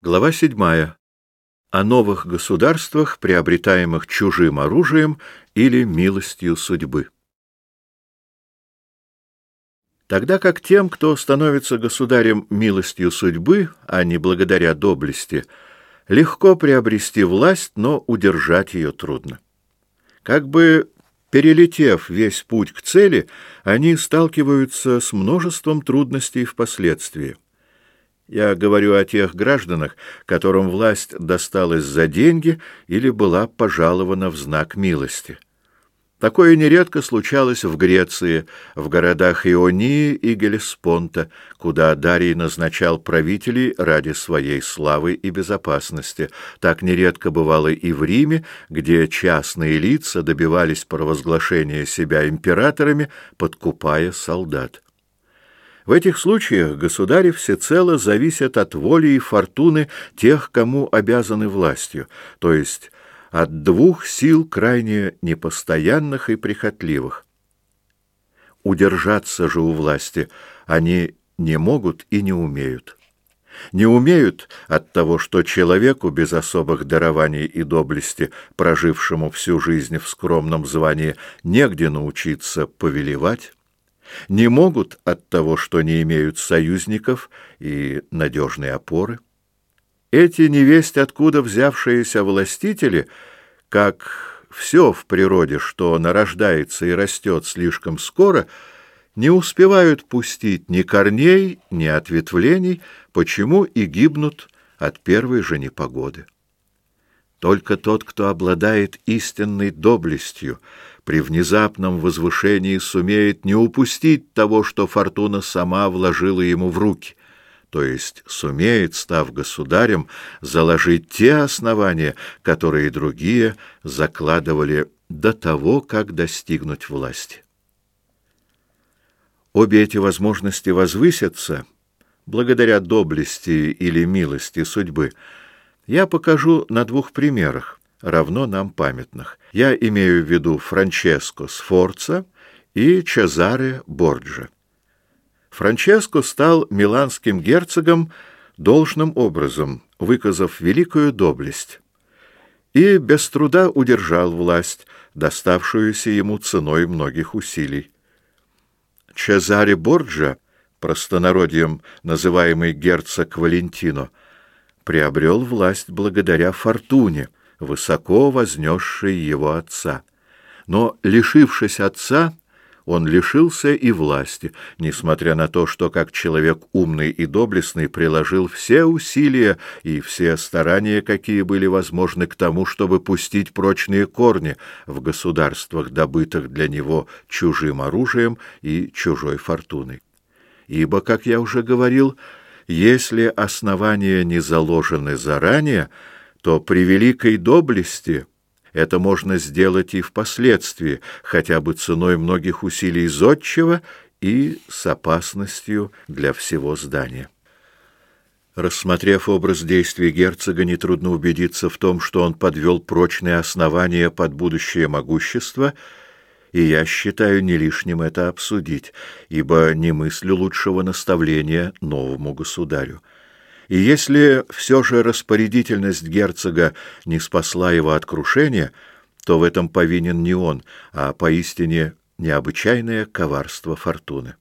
Глава 7. О новых государствах, приобретаемых чужим оружием или милостью судьбы. Тогда как тем, кто становится государем милостью судьбы, а не благодаря доблести, легко приобрести власть, но удержать ее трудно. Как бы перелетев весь путь к цели, они сталкиваются с множеством трудностей впоследствии. Я говорю о тех гражданах, которым власть досталась за деньги или была пожалована в знак милости. Такое нередко случалось в Греции, в городах Ионии и Гелеспонта, куда Дарий назначал правителей ради своей славы и безопасности. Так нередко бывало и в Риме, где частные лица добивались провозглашения себя императорами, подкупая солдат. В этих случаях государи всецело зависят от воли и фортуны тех, кому обязаны властью, то есть от двух сил крайне непостоянных и прихотливых. Удержаться же у власти они не могут и не умеют. Не умеют от того, что человеку без особых дарований и доблести, прожившему всю жизнь в скромном звании, негде научиться повелевать, не могут от того, что не имеют союзников и надежной опоры. Эти невесть откуда взявшиеся властители, как все в природе, что нарождается и растет слишком скоро, не успевают пустить ни корней, ни ответвлений, почему и гибнут от первой же непогоды. Только тот, кто обладает истинной доблестью, при внезапном возвышении сумеет не упустить того, что фортуна сама вложила ему в руки, то есть сумеет, став государем, заложить те основания, которые другие закладывали до того, как достигнуть власти. Обе эти возможности возвысятся благодаря доблести или милости судьбы – я покажу на двух примерах, равно нам памятных. Я имею в виду Франческо Сфорца и Чезаре Борджа. Франческо стал миланским герцогом должным образом, выказав великую доблесть, и без труда удержал власть, доставшуюся ему ценой многих усилий. Чезаре Борджа, простонародьем называемый герцог Валентино, приобрел власть благодаря фортуне, высоко вознесшей его отца. Но, лишившись отца, он лишился и власти, несмотря на то, что как человек умный и доблестный приложил все усилия и все старания, какие были возможны к тому, чтобы пустить прочные корни в государствах, добытых для него чужим оружием и чужой фортуной. Ибо, как я уже говорил, если основания не заложены заранее, то при великой доблести это можно сделать и впоследствии, хотя бы ценой многих усилий зодчего и с опасностью для всего здания. Рассмотрев образ действий герцога, нетрудно убедиться в том, что он подвел прочные основания под будущее могущество — и я считаю не лишним это обсудить, ибо не мыслю лучшего наставления новому государю. И если все же распорядительность герцога не спасла его от крушения, то в этом повинен не он, а поистине необычайное коварство фортуны.